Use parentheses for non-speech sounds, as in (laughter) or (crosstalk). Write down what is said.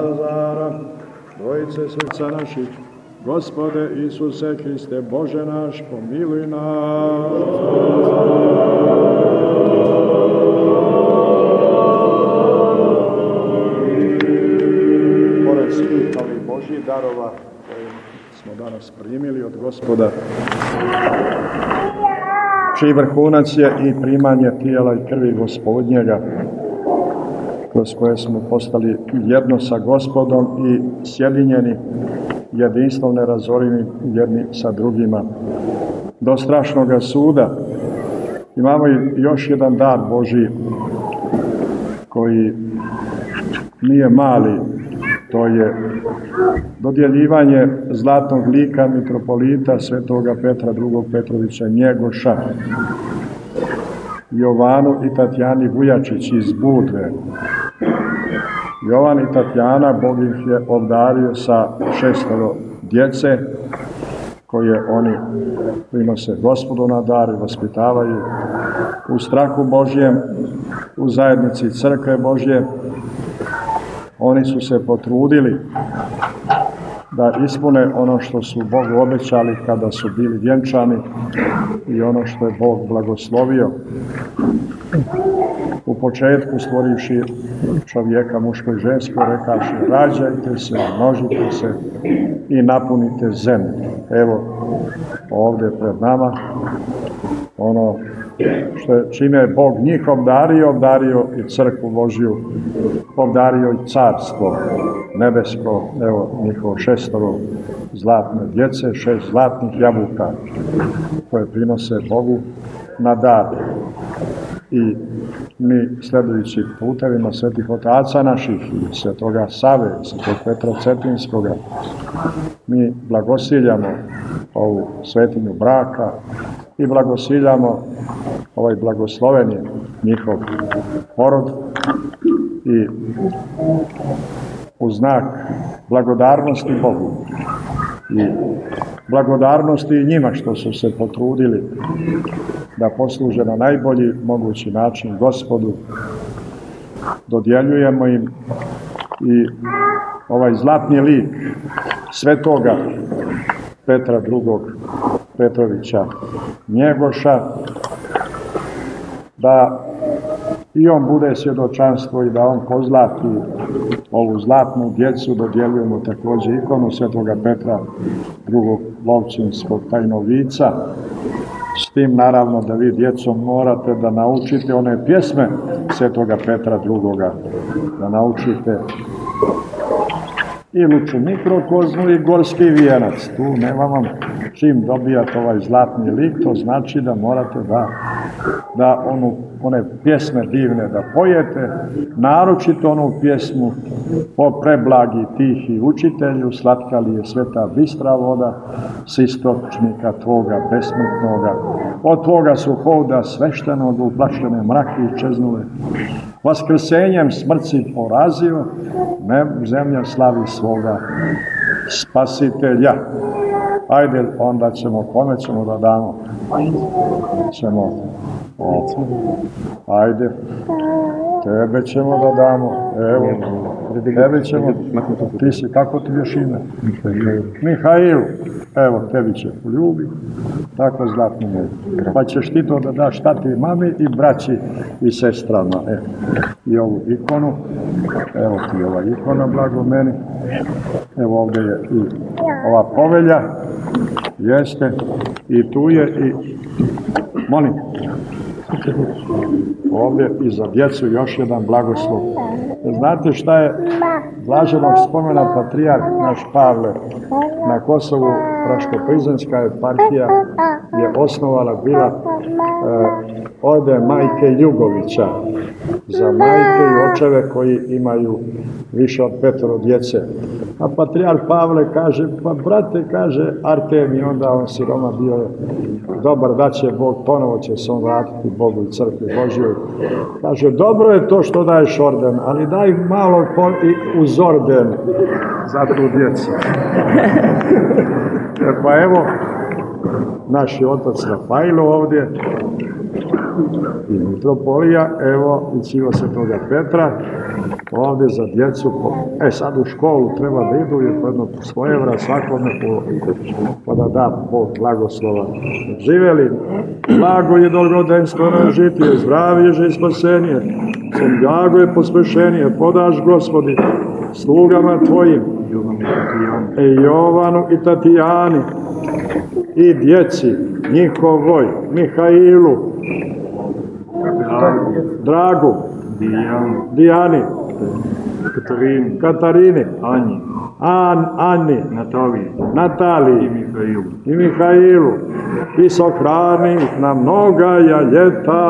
Lazara, Trojice srca naših, Gospode Isuse Hriste, Bože naš, pomiluj nas. Pored svih ovih Božih darova koje smo danas primili od Gospoda, čiji vrhunac je i primanje tijela i krvi gospodnjega, kroz koje smo postali jedno sa gospodom i sjedinjeni jedinstvom nerazorivim jedni sa drugima. Do strašnog suda imamo i još jedan dar Boži koji nije mali, to je dodjeljivanje zlatnog lika mitropolita svetoga Petra II. Petrovića Njegoša Jovanu i Tatjani Vujačić iz Budve. Jovan i Tatjana, Bog ih je obdario sa šestoro djece, koje oni prinose gospodu na dar i vaspitavaju u strahu Božjem, u zajednici crkve Božje. Oni su se potrudili da ispune ono što su Bogu obećali kada su bili vjenčani i ono što je Bog blagoslovio. U početku stvorivši čovjeka muško i žensko, rekaši rađajte se, množite se i napunite zemlju. Evo, ovde pred nama, ono što čime je Bog njih obdario, obdario i crkvu Božju, obdario i carstvo nebesko, evo njihovo šestoro zlatne djece, šest zlatnih jabuka koje prinose Bogu na dar. I mi sledujući putevima svetih otaca naših i svetoga Save, svetog Petra Cetinskoga, mi blagosiljamo ovu svetinju braka i blagosiljamo ovaj blagosloven je njihov porod i u znak blagodarnosti Bogu i blagodarnosti i njima što su se potrudili da posluže na najbolji mogući način gospodu. Dodjeljujemo im i ovaj zlatni lik svetoga Petra II. Petrovića Njegoša, da i on bude svjedočanstvo i da on pozlati ovu zlatnu djecu, dodjeljujemo takođe ikonu svetoga Petra drugog Lovčinskog tajnovica, s tim naravno da vi djecom morate da naučite one pjesme svetoga Petra drugoga, da naučite i luču mikrokozmu i gorski vijenac. Tu nema vam čim dobijate ovaj zlatni lik, to znači da morate da, da onu, one pjesme divne da pojete, naročito onu pjesmu o preblagi tihi učitelju, slatka li je sveta bistra voda, s istočnika tvoga besmrtnoga, od tvoga su hoda sveštenog uplašene mrake čeznule, vaskrsenjem smrci porazio, ne, zemlja slavi svoga spasitelja. Ajde, onda ćemo, kome ćemo da damo? Ćemo, o, ajde, tebe ćemo da damo, evo, tebe ćemo, ti si, kako ti još ime? Mihajl, evo, tebi će poljubi, tako zlatno me. Pa ćeš ti to da daš tati mami i braći i sestrama, e. I ovu ikonu, evo ti ova ikona, blago meni, evo ovde je i ova povelja, jeste, i tu je i, molim, ovdje i za djecu još jedan blagoslov. Znate šta je blaženog spomena patrijarh naš Pavle na Kosovu Praško-Prizanska eparhija je osnovala bila e, ode majke Ljugovića za majke i očeve koji imaju više od petoro djece. A patrijarh Pavle kaže, pa brate, kaže Artemi, onda on siroma bio dobar, da će Bog, ponovo će se on vratiti Bogu i crkvi Božjoj. Kaže, dobro je to što daješ orden, ali daj malo i uz orden za tu djecu. (laughs) E, pa evo, naš je otac Rafailo ovdje, i mitropolija, evo i civa svetoga Petra, ovdje za djecu, e sad u školu treba da idu je jedno svoje vra svakome po, pa da da Bog blagoslova. Živeli, blago je dolgodenstvo na žitije, zdravije je spasenije, sam blago je pospešenije, podaš gospodi, slugama tvojim, e Jovanu i Tatijani, i djeci njihovoj, Mihailu, Dragu, Dijani, Katarini, Katarini, Anji, An, Ani, Nataliji. Nataliji. I Mihailu. i Mihailu. I sohrani ih na mnoga ljeta.